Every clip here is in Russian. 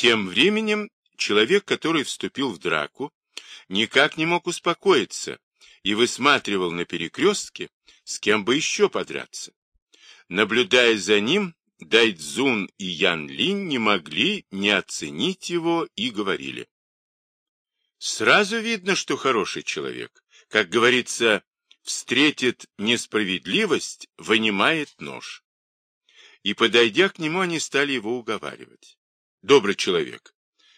Тем временем человек, который вступил в драку, никак не мог успокоиться и высматривал на перекрестке, с кем бы еще подраться. Наблюдая за ним, Дайцзун и Ян Линь не могли не оценить его и говорили. Сразу видно, что хороший человек. Как говорится, встретит несправедливость, вынимает нож. И, подойдя к нему, они стали его уговаривать. Добрый человек,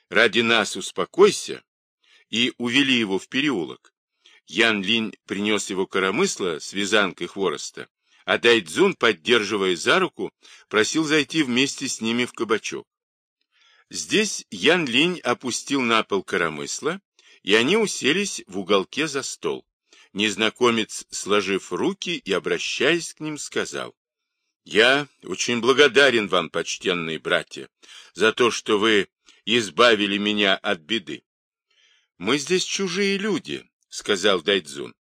ради нас успокойся, и увели его в переулок. Ян Линь принес его коромысло с вязанкой хвороста, а Дайдзун, поддерживая за руку, просил зайти вместе с ними в кабачок. Здесь Ян Линь опустил на пол коромысло, и они уселись в уголке за стол. Незнакомец, сложив руки и обращаясь к ним, сказал, «Я очень благодарен вам, почтенные братья, за то, что вы избавили меня от беды. Мы здесь чужие люди, — сказал Дайдзун.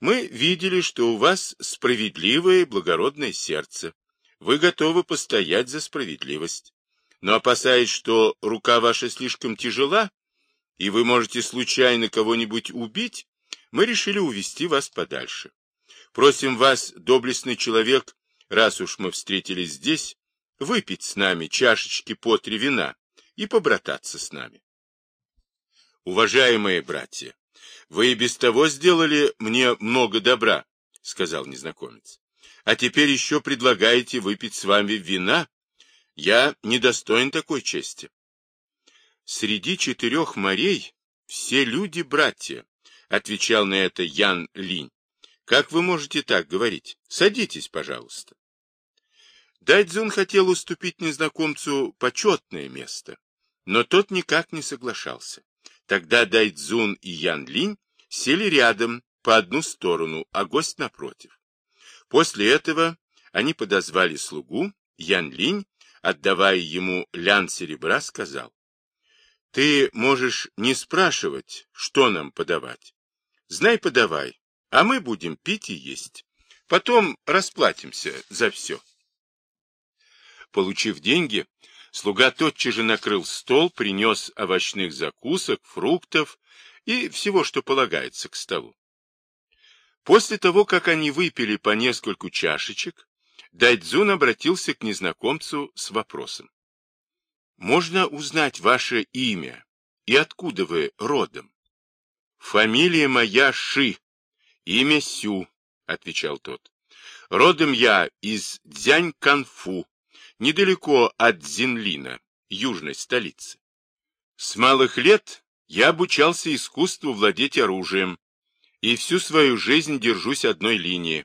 Мы видели, что у вас справедливое и благородное сердце. Вы готовы постоять за справедливость. Но опасаясь, что рука ваша слишком тяжела, и вы можете случайно кого-нибудь убить, мы решили увести вас подальше. Просим вас, доблестный человек, раз уж мы встретились здесь, выпить с нами чашечки по три вина и побрататься с нами. Уважаемые братья, вы и без того сделали мне много добра, сказал незнакомец. А теперь еще предлагаете выпить с вами вина? Я недостоин такой чести. Среди четырех морей все люди братья, отвечал на это Ян Линь. Как вы можете так говорить? Садитесь, пожалуйста. Дайдзун хотел уступить незнакомцу почетное место, но тот никак не соглашался. Тогда Дайдзун и Ян Линь сели рядом по одну сторону, а гость напротив. После этого они подозвали слугу, Ян Линь, отдавая ему лян серебра, сказал, «Ты можешь не спрашивать, что нам подавать. Знай, подавай, а мы будем пить и есть. Потом расплатимся за все». Получив деньги, слуга тотчас же накрыл стол, принес овощных закусок, фруктов и всего, что полагается к столу. После того, как они выпили по нескольку чашечек, Дайдзун обратился к незнакомцу с вопросом. «Можно узнать ваше имя и откуда вы родом?» «Фамилия моя Ши, имя Сю», — отвечал тот. «Родом я из Дзянь-Канфу, недалеко от Зинлина, южной столицы. С малых лет я обучался искусству владеть оружием и всю свою жизнь держусь одной линии.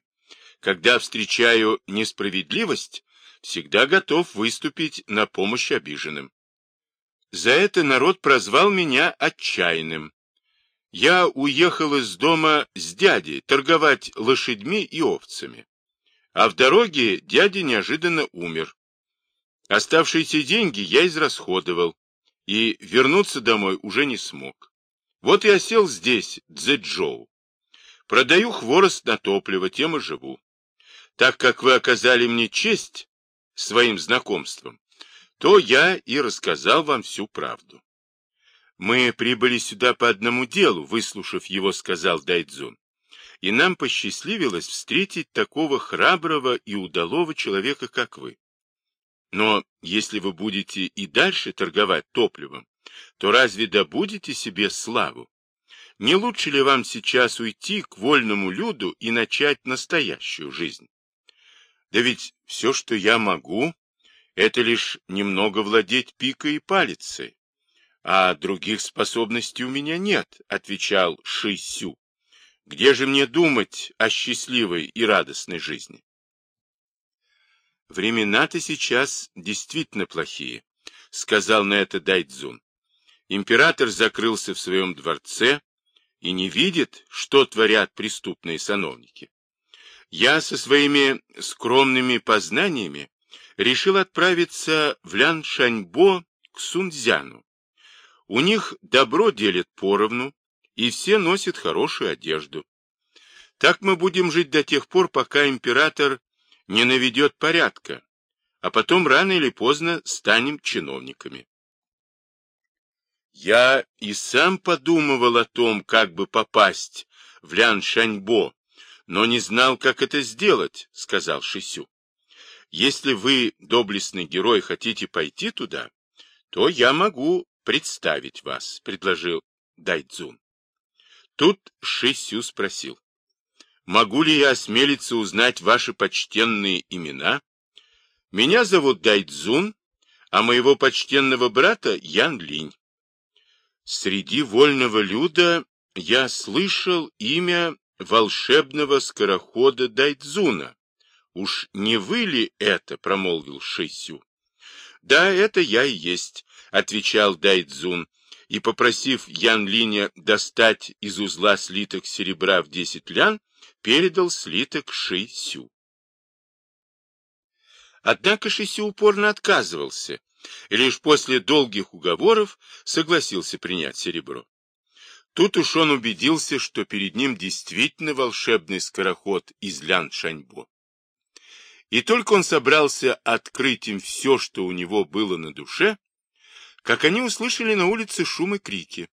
Когда встречаю несправедливость, всегда готов выступить на помощь обиженным. За это народ прозвал меня отчаянным. Я уехал из дома с дядей торговать лошадьми и овцами. А в дороге дядя неожиданно умер. Оставшиеся деньги я израсходовал, и вернуться домой уже не смог. Вот я сел здесь, Цзэджоу. Продаю хворост на топливо, тем и живу. Так как вы оказали мне честь своим знакомством, то я и рассказал вам всю правду. Мы прибыли сюда по одному делу, выслушав его, сказал Дайдзун. И нам посчастливилось встретить такого храброго и удалого человека, как вы. Но если вы будете и дальше торговать топливом, то разве добудете себе славу? Не лучше ли вам сейчас уйти к вольному люду и начать настоящую жизнь? Да ведь все, что я могу, это лишь немного владеть пикой и палицей. А других способностей у меня нет, отвечал Ши Сю. Где же мне думать о счастливой и радостной жизни? Времена-то сейчас действительно плохие, сказал на это Дайдзун. Император закрылся в своем дворце и не видит, что творят преступные сановники. Я со своими скромными познаниями решил отправиться в Ляншаньбо к Сунцзяну. У них добро делят поровну, и все носят хорошую одежду. Так мы будем жить до тех пор, пока император не наведет порядка, а потом рано или поздно станем чиновниками. Я и сам подумывал о том, как бы попасть в Лян-Шаньбо, но не знал, как это сделать, — сказал Шисю. Если вы, доблестный герой, хотите пойти туда, то я могу представить вас, — предложил Дайдзун. Тут Шисю спросил. Могу ли я осмелиться узнать ваши почтенные имена? Меня зовут Дайдзун, а моего почтенного брата Ян Линь. Среди вольного люда я слышал имя волшебного скорохода Дайдзуна. Уж не вы ли это, промолвил Шисю. Да, это я и есть, отвечал Дайдзун, и, попросив Ян Линя достать из узла слиток серебра в десять лян, передал слиток Шисю. Однако Шисю упорно отказывался, и лишь после долгих уговоров согласился принять серебро. Тут уж он убедился, что перед ним действительно волшебный скороход из Лян-Шаньбо. И только он собрался открыть им все, что у него было на душе, как они услышали на улице шум и крики.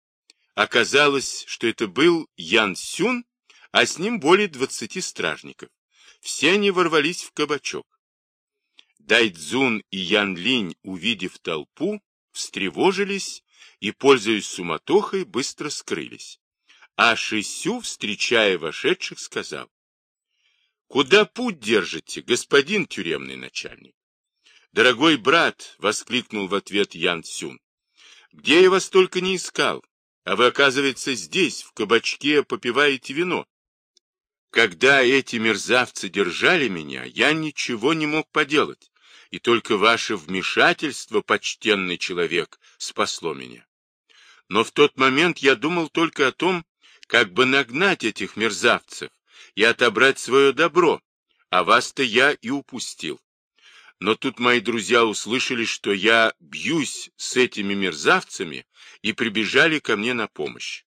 Оказалось, что это был Ян Сюн, а с ним более двадцати стражников. Все они ворвались в кабачок. Дайдзун и Ян Линь, увидев толпу, встревожились и, пользуясь суматохой, быстро скрылись. А Шисю, встречая вошедших, сказал, «Куда путь держите, господин тюремный начальник?» «Дорогой брат!» — воскликнул в ответ Ян Цюн. «Где я вас только не искал, а вы, оказывается, здесь, в кабачке, попиваете вино. Когда эти мерзавцы держали меня, я ничего не мог поделать и только ваше вмешательство, почтенный человек, спасло меня. Но в тот момент я думал только о том, как бы нагнать этих мерзавцев и отобрать свое добро, а вас-то я и упустил. Но тут мои друзья услышали, что я бьюсь с этими мерзавцами, и прибежали ко мне на помощь.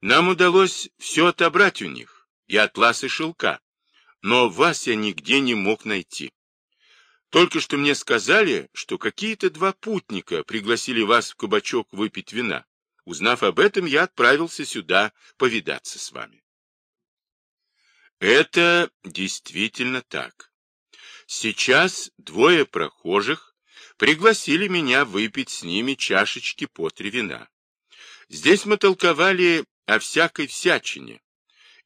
Нам удалось все отобрать у них, и атлас, и шелка, но вас я нигде не мог найти. Только что мне сказали, что какие-то два путника пригласили вас в кабачок выпить вина. Узнав об этом, я отправился сюда повидаться с вами. Это действительно так. Сейчас двое прохожих пригласили меня выпить с ними чашечки по три вина. Здесь мы толковали о всякой всячине,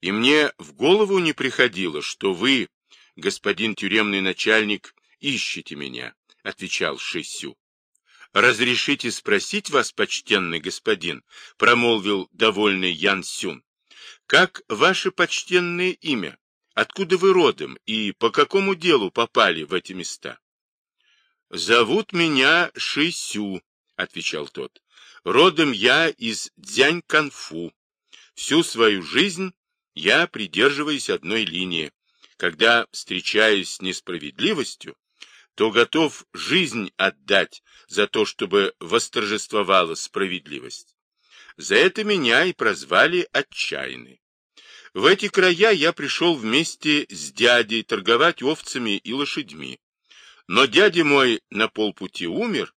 и мне в голову не приходило, что вы, господин тюремный начальник, ищете меня, — отвечал Шисю. — Разрешите спросить вас, почтенный господин, — промолвил довольный Ян Сюн, — как ваше почтенное имя? Откуда вы родом и по какому делу попали в эти места? — Зовут меня Шисю, — отвечал тот. — Родом я из Дзянь-Канфу. Всю свою жизнь я придерживаюсь одной линии. Когда встречаюсь с несправедливостью, то готов жизнь отдать за то, чтобы восторжествовала справедливость. За это меня и прозвали отчаянный. В эти края я пришел вместе с дядей торговать овцами и лошадьми. Но дядя мой на полпути умер,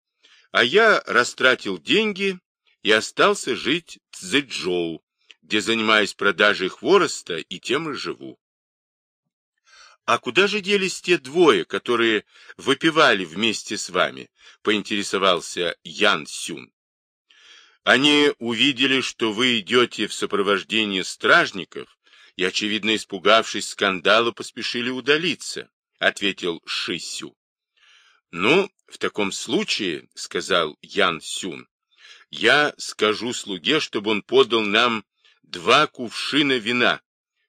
а я растратил деньги и остался жить в Цзэджоу, где занимаюсь продажей хвороста и тем и живу. «А куда же делись те двое, которые выпивали вместе с вами?» — поинтересовался Ян Сюн. «Они увидели, что вы идете в сопровождении стражников, и, очевидно, испугавшись скандала, поспешили удалиться», — ответил Ши Сю. «Ну, в таком случае, — сказал Ян Сюн, — я скажу слуге, чтобы он подал нам два кувшина вина,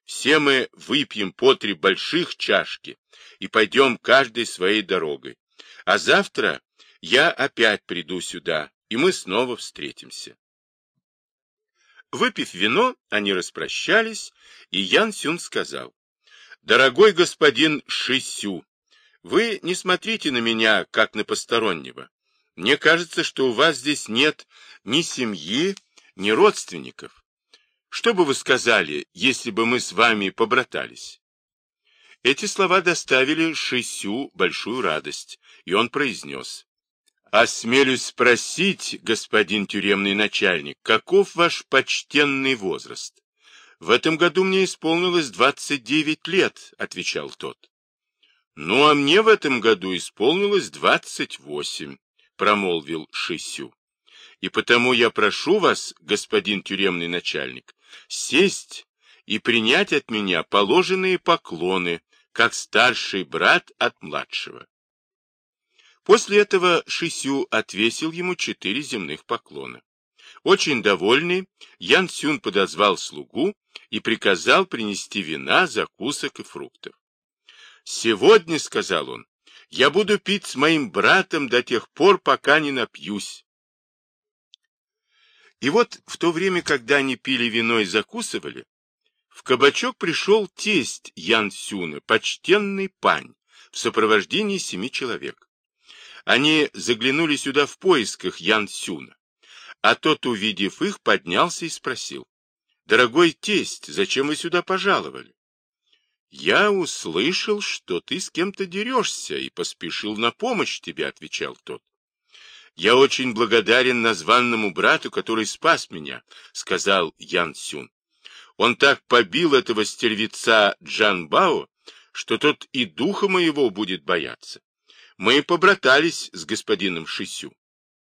все мы выпьем по три больших чашки и пойдем каждой своей дорогой. А завтра я опять приду сюда, и мы снова встретимся. Выпив вино, они распрощались, и Ян Сюн сказал, «Дорогой господин Шисю, вы не смотрите на меня, как на постороннего. Мне кажется, что у вас здесь нет ни семьи, ни родственников. Что бы вы сказали, если бы мы с вами побратались? Эти слова доставили Шисю большую радость, и он произнес. Осмелюсь спросить, господин тюремный начальник, каков ваш почтенный возраст? В этом году мне исполнилось 29 лет, отвечал тот. Ну, а мне в этом году исполнилось 28, промолвил Шисю. И потому я прошу вас, господин тюремный начальник, сесть и принять от меня положенные поклоны, как старший брат от младшего. После этого Шисю отвесил ему четыре земных поклона. Очень довольный, Ян Сюн подозвал слугу и приказал принести вина, закусок и фруктов. «Сегодня, — сказал он, — я буду пить с моим братом до тех пор, пока не напьюсь». И вот в то время, когда они пили вино и закусывали, в кабачок пришел тесть Ян Сюна, почтенный пань, в сопровождении семи человек. Они заглянули сюда в поисках Ян Сюна, а тот, увидев их, поднялся и спросил. «Дорогой тесть, зачем вы сюда пожаловали?» «Я услышал, что ты с кем-то дерешься, и поспешил на помощь тебе», — отвечал тот. «Я очень благодарен названному брату, который спас меня», — сказал Ян Сюн. «Он так побил этого стервеца Джан Бао, что тот и духа моего будет бояться. Мы побратались с господином Шисю.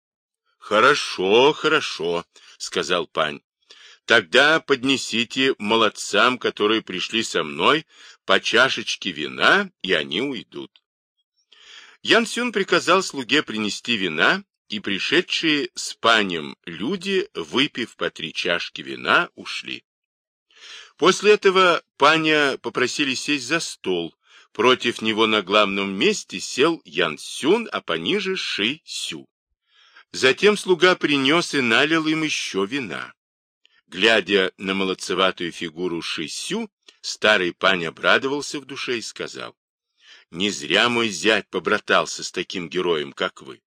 — Хорошо, хорошо, — сказал пань. — Тогда поднесите молодцам, которые пришли со мной, по чашечке вина, и они уйдут. Ян Сюн приказал слуге принести вина, и пришедшие с панем люди, выпив по три чашки вина, ушли. После этого паня попросили сесть за стол, Против него на главном месте сел Ян Сюн, а пониже Ши Сю. Затем слуга принес и налил им еще вина. Глядя на молодцеватую фигуру Ши Сю, старый пань обрадовался в душе и сказал, «Не зря мой зять побратался с таким героем, как вы.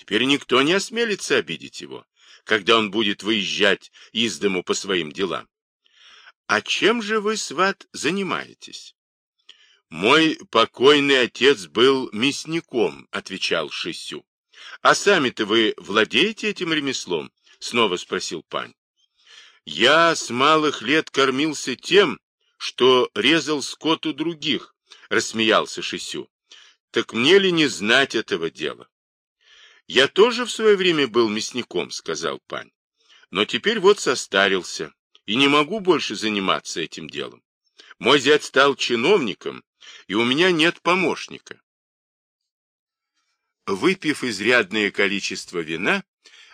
Теперь никто не осмелится обидеть его, когда он будет выезжать из дому по своим делам. А чем же вы, сват, занимаетесь?» Мой покойный отец был мясником, отвечал Шисю. А сами-то вы владеете этим ремеслом? Снова спросил пань. Я с малых лет кормился тем, что резал скот у других, рассмеялся Шисю. Так мне ли не знать этого дела? Я тоже в свое время был мясником, сказал пань. Но теперь вот состарился и не могу больше заниматься этим делом. Мой зять стал чиновником, и у меня нет помощника. Выпив изрядное количество вина,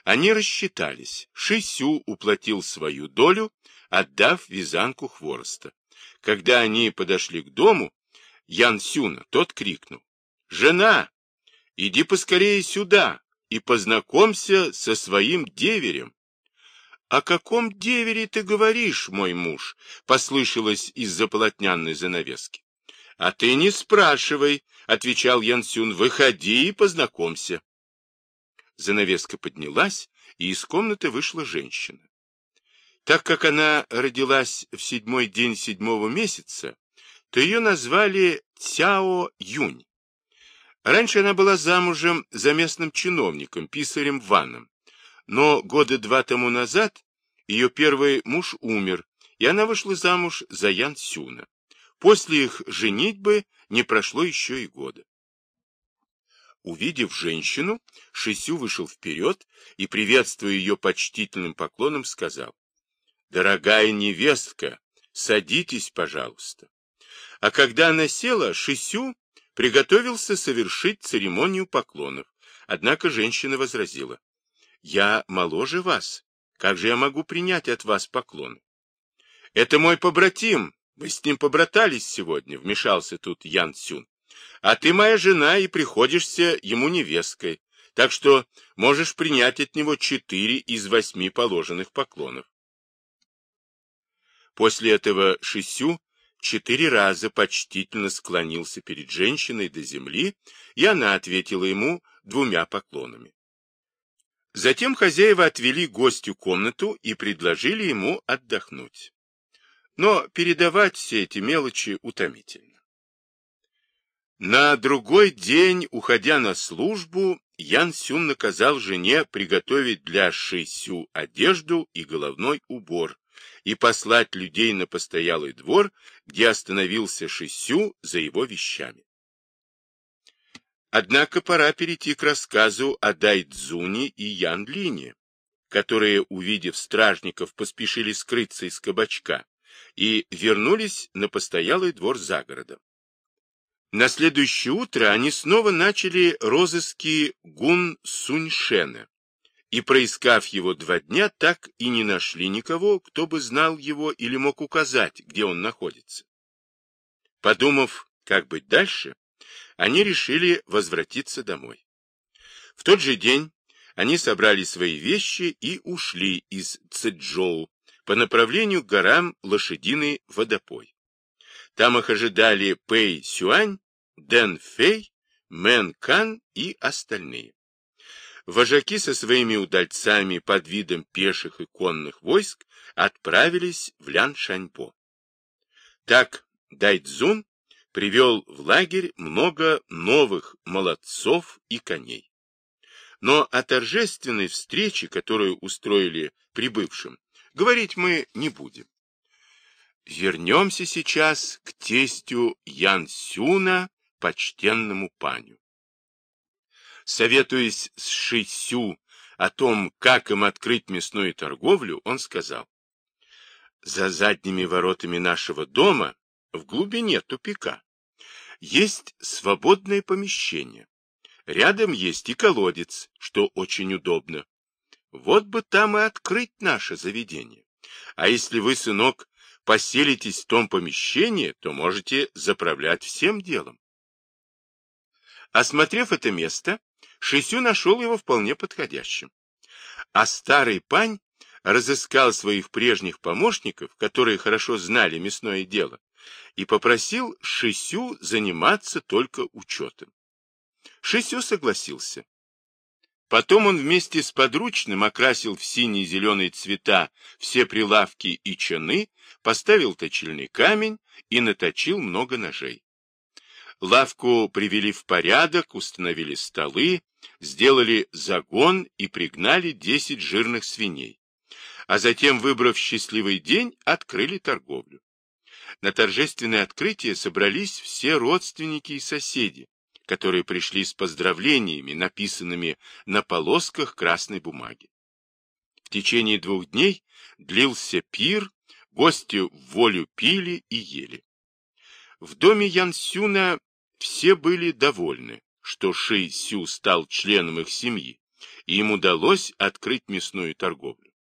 они рассчитались. Шисю уплатил свою долю, отдав вязанку хвороста. Когда они подошли к дому, Ян Сюна, тот крикнул. «Жена, иди поскорее сюда и познакомься со своим деверем». «О каком девере ты говоришь, мой муж?» — послышалось из-за полотнянной занавески. — А ты не спрашивай, — отвечал Янсюн, — выходи и познакомься. Занавеска поднялась, и из комнаты вышла женщина. Так как она родилась в седьмой день седьмого месяца, то ее назвали Цяо Юнь. Раньше она была замужем за местным чиновником, писарем Ваном, но года два тому назад ее первый муж умер, и она вышла замуж за Ян Сюна. После их женитьбы не прошло еще и года. Увидев женщину, Шисю вышел вперед и, приветствуя ее почтительным поклоном, сказал, «Дорогая невестка, садитесь, пожалуйста». А когда она села, Шисю приготовился совершить церемонию поклонов. Однако женщина возразила, «Я моложе вас. Как же я могу принять от вас поклоны?» «Это мой побратим, вы с ним побратались сегодня, вмешался тут Ян Цюн. А ты моя жена и приходишься ему невесткой, так что можешь принять от него четыре из восьми положенных поклонов. После этого Шисю четыре раза почтительно склонился перед женщиной до земли, и она ответила ему двумя поклонами. Затем хозяева отвели гостю комнату и предложили ему отдохнуть. Но передавать все эти мелочи утомительно. На другой день, уходя на службу, Ян Сюн наказал жене приготовить для Ши Сю одежду и головной убор и послать людей на постоялый двор, где остановился Ши Сю за его вещами. Однако пора перейти к рассказу о Дайдзуне и Ян Лине, которые, увидев стражников, поспешили скрыться из кабачка и вернулись на постоялый двор за городом. На следующее утро они снова начали розыски Гун Суньшена, и, проискав его два дня, так и не нашли никого, кто бы знал его или мог указать, где он находится. Подумав, как быть дальше, они решили возвратиться домой. В тот же день они собрали свои вещи и ушли из Цзэчжоу по направлению к горам Лошадиный водопой. Там их ожидали Пэй Сюань, Дэн Фэй, Мэн Кан и остальные. Вожаки со своими удальцами под видом пеших и конных войск отправились в Ляншаньпо. Так Дайцзун привел в лагерь много новых молодцов и коней. Но о торжественной встрече, которую устроили прибывшим, говорить мы не будем. Вернемся сейчас к тестю Ян Сюна, почтенному паню. Советуясь с Шисю о том, как им открыть мясную торговлю, он сказал, «За задними воротами нашего дома, в глубине тупика, есть свободное помещение. Рядом есть и колодец, что очень удобно. Вот бы там и открыть наше заведение. А если вы, сынок, поселитесь в том помещении, то можете заправлять всем делом. Осмотрев это место, Шисю нашел его вполне подходящим. А старый пань разыскал своих прежних помощников, которые хорошо знали мясное дело, и попросил Шисю заниматься только учетом. Шисю согласился. Потом он вместе с подручным окрасил в синие и зеленые цвета все прилавки и чаны, поставил точильный камень и наточил много ножей. Лавку привели в порядок, установили столы, сделали загон и пригнали десять жирных свиней. А затем, выбрав счастливый день, открыли торговлю. На торжественное открытие собрались все родственники и соседи, которые пришли с поздравлениями, написанными на полосках красной бумаги. В течение двух дней длился пир, гости в волю пили и ели. В доме Янсюна все были довольны, что Ши Сю стал членом их семьи, и им удалось открыть мясную торговлю.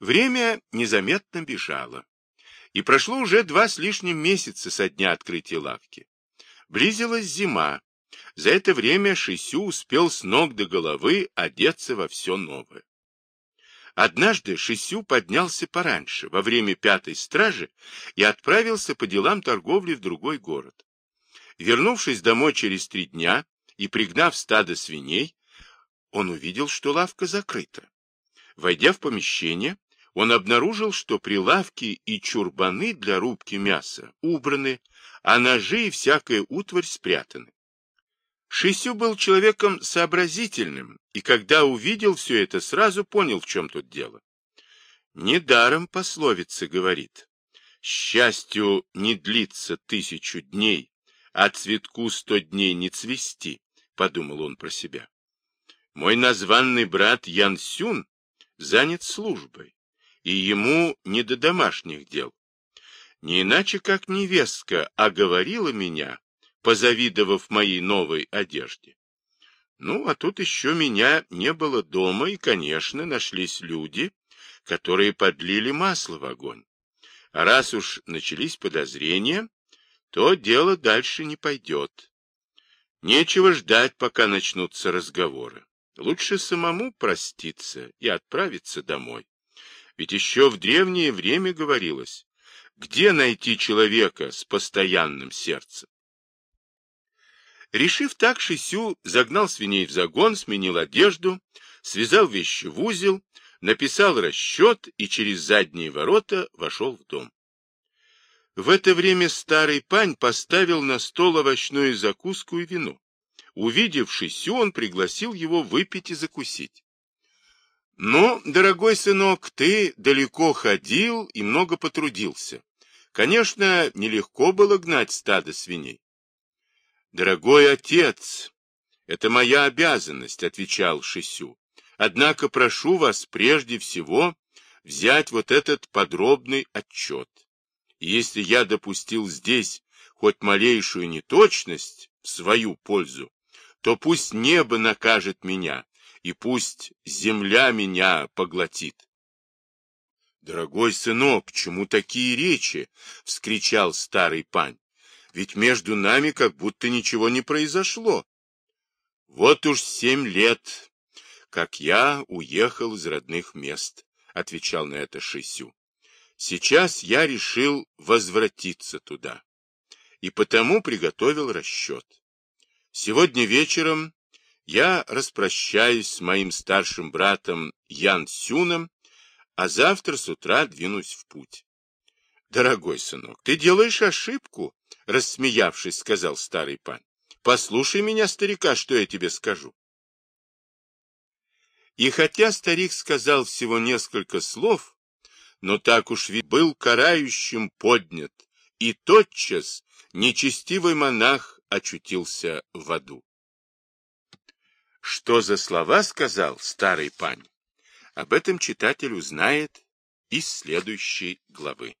Время незаметно бежало, и прошло уже два с лишним месяца со дня открытия лавки. Близилась зима. За это время Шисю успел с ног до головы одеться во все новое. Однажды Шисю поднялся пораньше, во время пятой стражи, и отправился по делам торговли в другой город. Вернувшись домой через три дня и пригнав стадо свиней, он увидел, что лавка закрыта. Войдя в помещение, он обнаружил, что прилавки и чурбаны для рубки мяса убраны, а ножи и всякая утварь спрятаны. Шисю был человеком сообразительным, и когда увидел все это, сразу понял, в чем тут дело. Недаром пословица говорит, «Счастью не длится тысячу дней, а цветку сто дней не цвести», — подумал он про себя. «Мой названный брат Ян Сюн занят службой, и ему не до домашних дел. Не иначе, как невестка оговорила меня, позавидовав моей новой одежде. Ну, а тут еще меня не было дома, и, конечно, нашлись люди, которые подлили масло в огонь. А раз уж начались подозрения, то дело дальше не пойдет. Нечего ждать, пока начнутся разговоры. Лучше самому проститься и отправиться домой. Ведь еще в древнее время говорилось, где найти человека с постоянным сердцем? Решив так, Шисю загнал свиней в загон, сменил одежду, связал вещи в узел, написал расчет и через задние ворота вошел в дом. В это время старый пань поставил на стол овощную закуску и вино. Увидев Шисю, он пригласил его выпить и закусить. «Ну, дорогой сынок, ты далеко ходил и много потрудился. Конечно, нелегко было гнать стадо свиней. Дорогой отец, это моя обязанность, отвечал Шисю. Однако прошу вас прежде всего взять вот этот подробный отчет. Если я допустил здесь хоть малейшую неточность в свою пользу, то пусть небо накажет меня, и пусть земля меня поглотит. «Дорогой сынок, чему такие речи?» — вскричал старый пань. «Ведь между нами как будто ничего не произошло. Вот уж семь лет, как я уехал из родных мест», — отвечал на это Шисю. «Сейчас я решил возвратиться туда, и потому приготовил расчет. Сегодня вечером я распрощаюсь с моим старшим братом Ян Сюном, а завтра с утра двинусь в путь. — Дорогой сынок, ты делаешь ошибку, — рассмеявшись, сказал старый пан. — Послушай меня, старика, что я тебе скажу. И хотя старик сказал всего несколько слов, но так уж ведь был карающим поднят, и тотчас нечестивый монах очутился в аду. Что за слова сказал старый пань? Об этом читатель узнает из следующей главы.